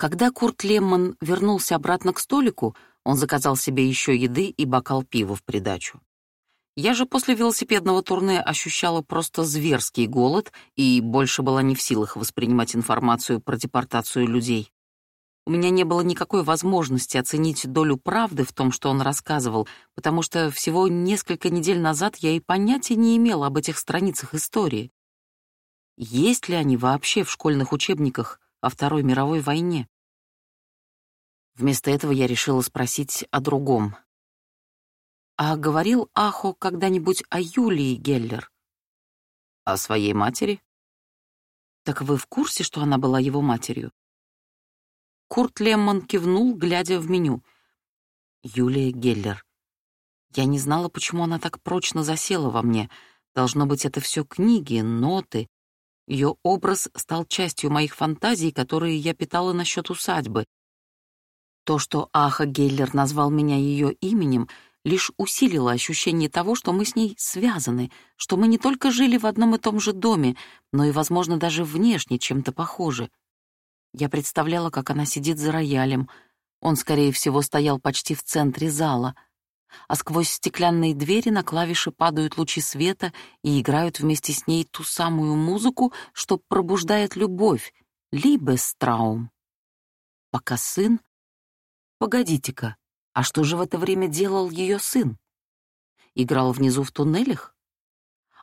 Когда Курт Лемман вернулся обратно к столику, он заказал себе еще еды и бокал пива в придачу. Я же после велосипедного турне ощущала просто зверский голод и больше была не в силах воспринимать информацию про депортацию людей. У меня не было никакой возможности оценить долю правды в том, что он рассказывал, потому что всего несколько недель назад я и понятия не имела об этих страницах истории. Есть ли они вообще в школьных учебниках о Второй мировой войне? Вместо этого я решила спросить о другом. А говорил Ахо когда-нибудь о Юлии Геллер? О своей матери? Так вы в курсе, что она была его матерью? Курт Лемман кивнул, глядя в меню. Юлия Геллер. Я не знала, почему она так прочно засела во мне. Должно быть, это все книги, ноты. Ее образ стал частью моих фантазий, которые я питала насчет усадьбы. То, что Аха Геллер назвал меня ее именем, лишь усилило ощущение того, что мы с ней связаны, что мы не только жили в одном и том же доме, но и, возможно, даже внешне чем-то похожи. Я представляла, как она сидит за роялем. Он, скорее всего, стоял почти в центре зала. А сквозь стеклянные двери на клавиши падают лучи света и играют вместе с ней ту самую музыку, что пробуждает любовь, Либестраум. Пока сын Погодите-ка, а что же в это время делал ее сын? Играл внизу в туннелях?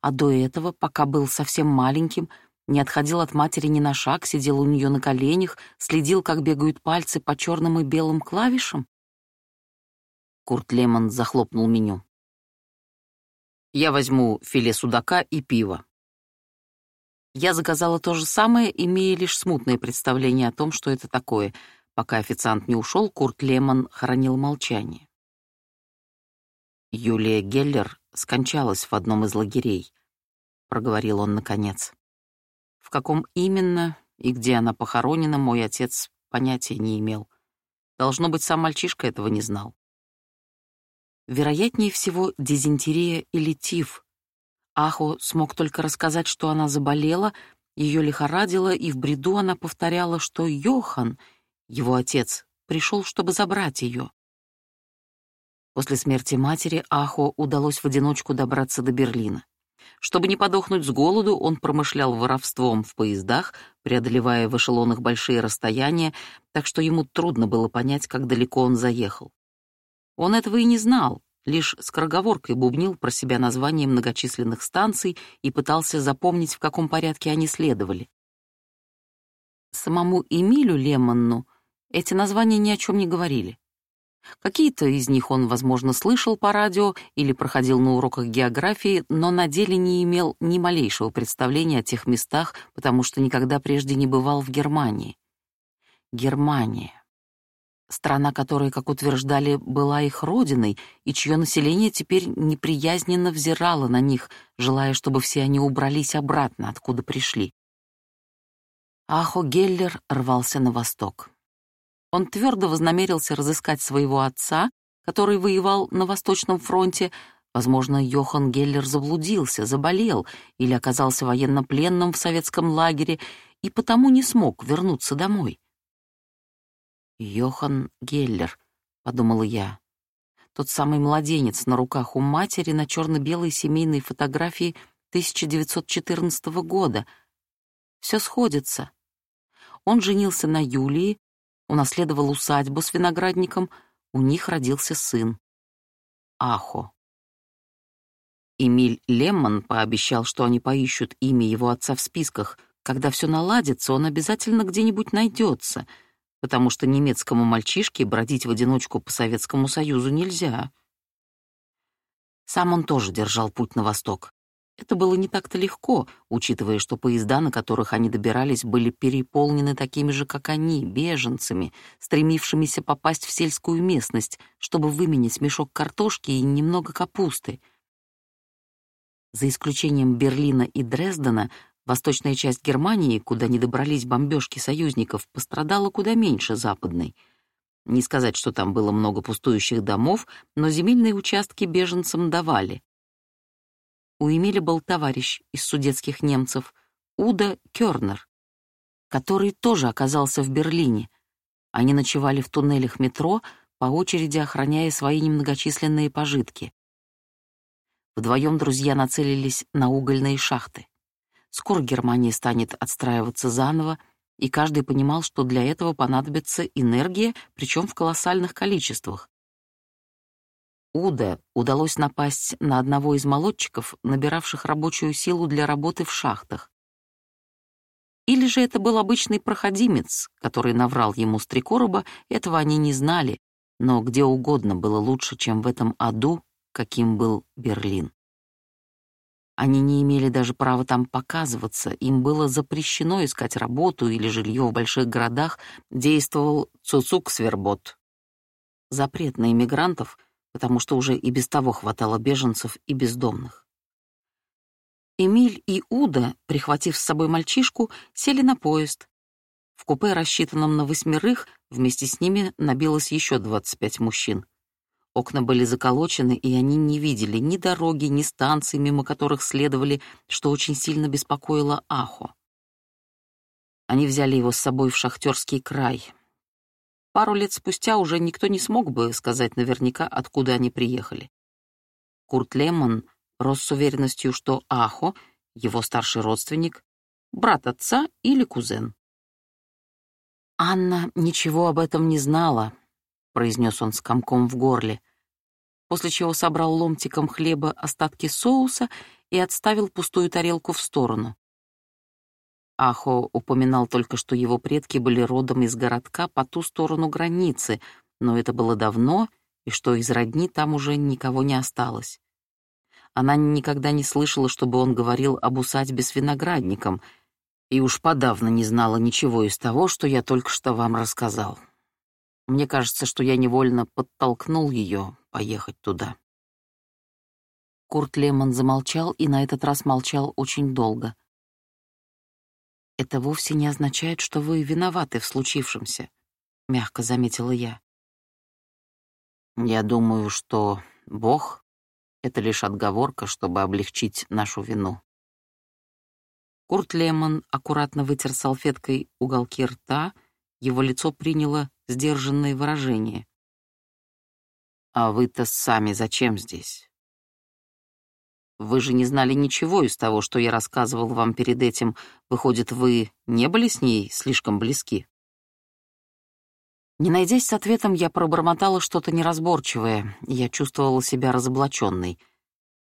А до этого, пока был совсем маленьким, не отходил от матери ни на шаг, сидел у нее на коленях, следил, как бегают пальцы по черным и белым клавишам? Курт Лемон захлопнул меню. «Я возьму филе судака и пиво». Я заказала то же самое, имея лишь смутное представление о том, что это такое — Пока официант не ушел, Курт Лемон хранил молчание. «Юлия Геллер скончалась в одном из лагерей», — проговорил он наконец. В каком именно и где она похоронена, мой отец понятия не имел. Должно быть, сам мальчишка этого не знал. Вероятнее всего, дизентерия или тиф. Ахо смог только рассказать, что она заболела, ее лихорадило, и в бреду она повторяла, что Йохан — его отец, пришел, чтобы забрать ее. После смерти матери Ахо удалось в одиночку добраться до Берлина. Чтобы не подохнуть с голоду, он промышлял воровством в поездах, преодолевая в эшелонах большие расстояния, так что ему трудно было понять, как далеко он заехал. Он этого и не знал, лишь скороговоркой бубнил про себя название многочисленных станций и пытался запомнить, в каком порядке они следовали. Самому Эмилю Лемонну эти названия ни о чем не говорили. Какие-то из них он, возможно, слышал по радио или проходил на уроках географии, но на деле не имел ни малейшего представления о тех местах, потому что никогда прежде не бывал в Германии. Германия. Страна, которая, как утверждали, была их родиной, и чье население теперь неприязненно взирало на них, желая, чтобы все они убрались обратно, откуда пришли. Ахо Геллер рвался на восток. Он твердо вознамерился разыскать своего отца, который воевал на Восточном фронте. Возможно, Йохан Геллер заблудился, заболел или оказался военнопленным в советском лагере и потому не смог вернуться домой. «Йохан Геллер», — подумала я, тот самый младенец на руках у матери на черно-белой семейной фотографии 1914 года. Все сходится. Он женился на Юлии, унаследовал усадьбу с виноградником, у них родился сын. Ахо. Эмиль Лемман пообещал, что они поищут имя его отца в списках. Когда все наладится, он обязательно где-нибудь найдется, потому что немецкому мальчишке бродить в одиночку по Советскому Союзу нельзя. Сам он тоже держал путь на восток. Это было не так-то легко, учитывая, что поезда, на которых они добирались, были переполнены такими же, как они, беженцами, стремившимися попасть в сельскую местность, чтобы выменять мешок картошки и немного капусты. За исключением Берлина и Дрездена, восточная часть Германии, куда не добрались бомбежки союзников, пострадала куда меньше западной. Не сказать, что там было много пустующих домов, но земельные участки беженцам давали. У Эмиля был товарищ из судетских немцев, Уда Кёрнер, который тоже оказался в Берлине. Они ночевали в туннелях метро, по очереди охраняя свои немногочисленные пожитки. Вдвоем друзья нацелились на угольные шахты. Скоро Германия станет отстраиваться заново, и каждый понимал, что для этого понадобится энергия, причем в колоссальных количествах. Уда удалось напасть на одного из молодчиков, набиравших рабочую силу для работы в шахтах. Или же это был обычный проходимец, который наврал ему с три короба, этого они не знали, но где угодно было лучше, чем в этом аду, каким был Берлин. Они не имели даже права там показываться, им было запрещено искать работу или жилье в больших городах, действовал Цуцук-Свербот. Запрет на иммигрантов, потому что уже и без того хватало беженцев и бездомных. Эмиль и Уда, прихватив с собой мальчишку, сели на поезд. В купе, рассчитанном на восьмерых, вместе с ними набилось еще 25 мужчин. Окна были заколочены, и они не видели ни дороги, ни станций, мимо которых следовали, что очень сильно беспокоило Ахо. Они взяли его с собой в шахтерский край. Пару лет спустя уже никто не смог бы сказать наверняка, откуда они приехали. Курт Лемон рос с уверенностью, что Ахо, его старший родственник, брат отца или кузен. Анна ничего об этом не знала, произнес он с комком в горле, после чего собрал ломтиком хлеба остатки соуса и отставил пустую тарелку в сторону. Ахо упоминал только, что его предки были родом из городка по ту сторону границы, но это было давно, и что из родни там уже никого не осталось. Она никогда не слышала, чтобы он говорил об усадьбе с виноградником, и уж подавно не знала ничего из того, что я только что вам рассказал. Мне кажется, что я невольно подтолкнул ее поехать туда. Курт Лемон замолчал и на этот раз молчал очень долго. «Это вовсе не означает, что вы виноваты в случившемся», — мягко заметила я. «Я думаю, что Бог — это лишь отговорка, чтобы облегчить нашу вину». Курт Лемон аккуратно вытер салфеткой уголки рта, его лицо приняло сдержанное выражение. «А вы-то сами зачем здесь? Вы же не знали ничего из того, что я рассказывал вам перед этим. Выходит, вы не были с ней слишком близки?» Не найдясь с ответом, я пробормотала что-то неразборчивое. Я чувствовала себя разоблаченной.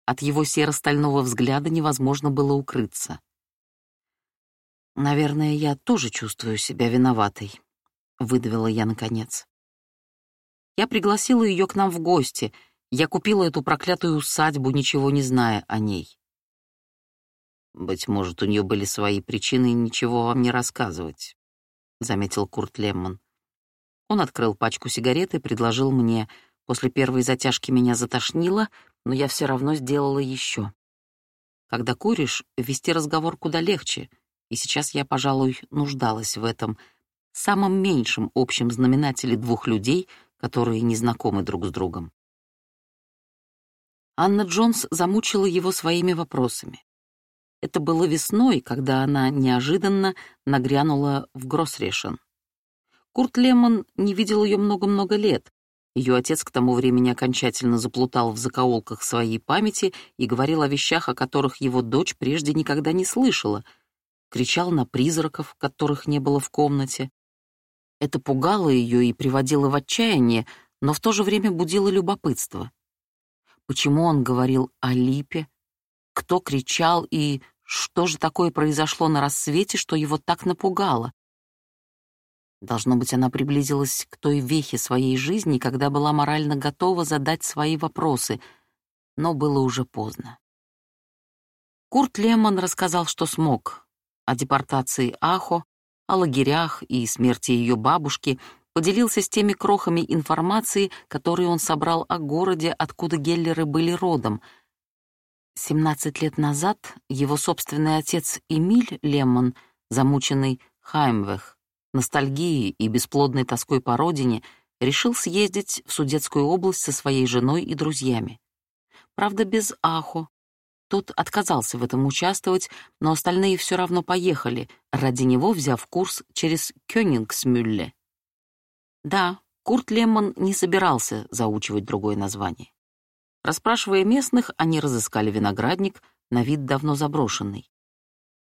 От его серо-стального взгляда невозможно было укрыться. Наверное, я тоже чувствую себя виноватой. — выдавила я наконец. Я пригласила ее к нам в гости. Я купила эту проклятую усадьбу, ничего не зная о ней. «Быть может, у нее были свои причины ничего вам не рассказывать», — заметил Курт Лемман. Он открыл пачку сигарет и предложил мне. После первой затяжки меня затошнило, но я все равно сделала еще. Когда куришь, вести разговор куда легче, и сейчас я, пожалуй, нуждалась в этом — самом меньшем общем знаменателе двух людей, которые не знакомы друг с другом. Анна Джонс замучила его своими вопросами. Это было весной, когда она неожиданно нагрянула в Гроссрешен. Курт Лемон не видел ее много-много лет. Ее отец к тому времени окончательно заплутал в закоулках своей памяти и говорил о вещах, о которых его дочь прежде никогда не слышала. Кричал на призраков, которых не было в комнате. Это пугало ее и приводило в отчаяние, но в то же время будило любопытство. Почему он говорил о липе? Кто кричал и что же такое произошло на рассвете, что его так напугало? Должно быть, она приблизилась к той вехе своей жизни, когда была морально готова задать свои вопросы, но было уже поздно. Курт Лемон рассказал, что смог, о депортации Ахо, о лагерях и смерти ее бабушки, поделился с теми крохами информации, которые он собрал о городе, откуда Геллеры были родом. 17 лет назад его собственный отец Эмиль Лемон, замученный Хаймвех, ностальгией и бесплодной тоской по родине, решил съездить в Судетскую область со своей женой и друзьями. Правда, без Ахо, тот отказался в этом участвовать, но остальные все равно поехали, ради него взяв курс через Кёнингсмюлле. Да, Курт Леммон не собирался заучивать другое название. Расспрашивая местных, они разыскали виноградник, на вид давно заброшенный.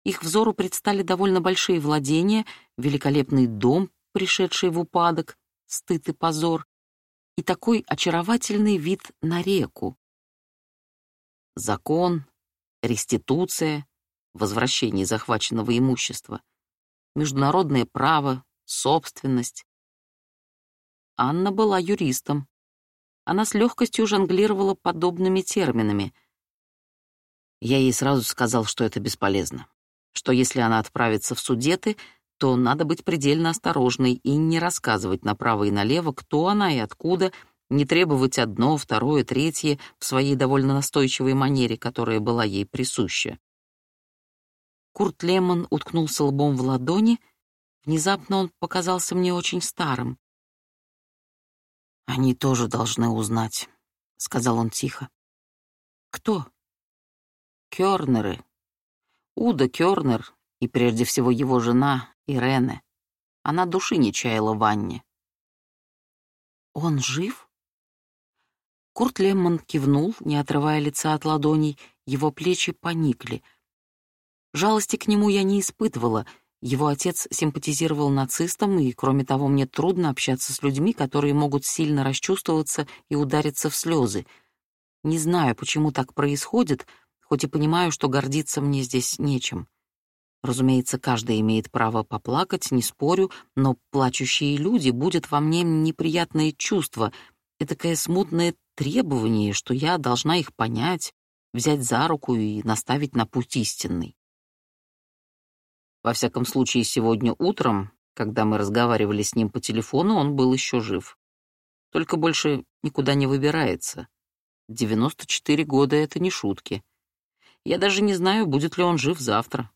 Их взору предстали довольно большие владения, великолепный дом, пришедший в упадок, стыд и позор, и такой очаровательный вид на реку. Закон, реституция, возвращение захваченного имущества, международное право, собственность. Анна была юристом. Она с легкостью жонглировала подобными терминами. Я ей сразу сказал, что это бесполезно, что если она отправится в судеты, то надо быть предельно осторожной и не рассказывать направо и налево, кто она и откуда, не требовать одно, второе, третье в своей довольно настойчивой манере, которая была ей присуща. Курт Лемон уткнулся лбом в ладони. Внезапно он показался мне очень старым. «Они тоже должны узнать», — сказал он тихо. «Кто?» «Кёрнеры. Уда Кёрнер и прежде всего его жена Ирене. Она души не чаяла в Анне». «Он жив?» Курт Леммон кивнул, не отрывая лица от ладоней, его плечи поникли. Жалости к нему я не испытывала — его отец симпатизировал нацистам, и, кроме того, мне трудно общаться с людьми, которые могут сильно расчувствоваться и удариться в слезы. Не знаю, почему так происходит, хоть и понимаю, что гордиться мне здесь нечем. Разумеется, каждый имеет право поплакать, не спорю, но плачущие люди будут во мне неприятные чувства, такое смутное требование, что я должна их понять, взять за руку и наставить на путь истинный. Во всяком случае, сегодня утром, когда мы разговаривали с ним по телефону, он был еще жив. Только больше никуда не выбирается. 94 года — это не шутки. Я даже не знаю, будет ли он жив завтра.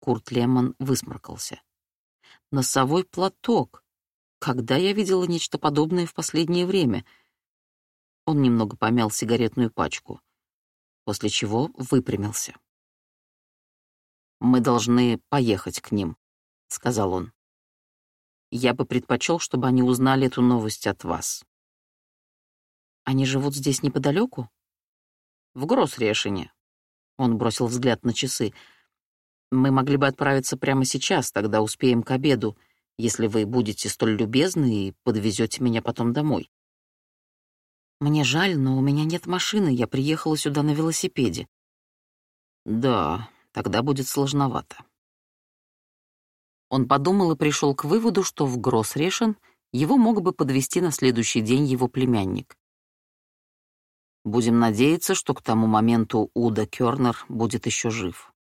Курт Лемон высморкался. Носовой платок. Когда я видела нечто подобное в последнее время? Он немного помял сигаретную пачку, после чего выпрямился. «Мы должны поехать к ним», — сказал он. «Я бы предпочел, чтобы они узнали эту новость от вас». «Они живут здесь неподалеку?» «В Гроссрешине». Он бросил взгляд на часы. «Мы могли бы отправиться прямо сейчас, тогда успеем к обеду, если вы будете столь любезны и подвезете меня потом домой». «Мне жаль, но у меня нет машины, я приехала сюда на велосипеде». «Да, Тогда будет сложновато. Он подумал и пришел к выводу, что в Гроссрешен его мог бы подвести на следующий день его племянник. Будем надеяться, что к тому моменту Уда Кёрнер будет еще жив.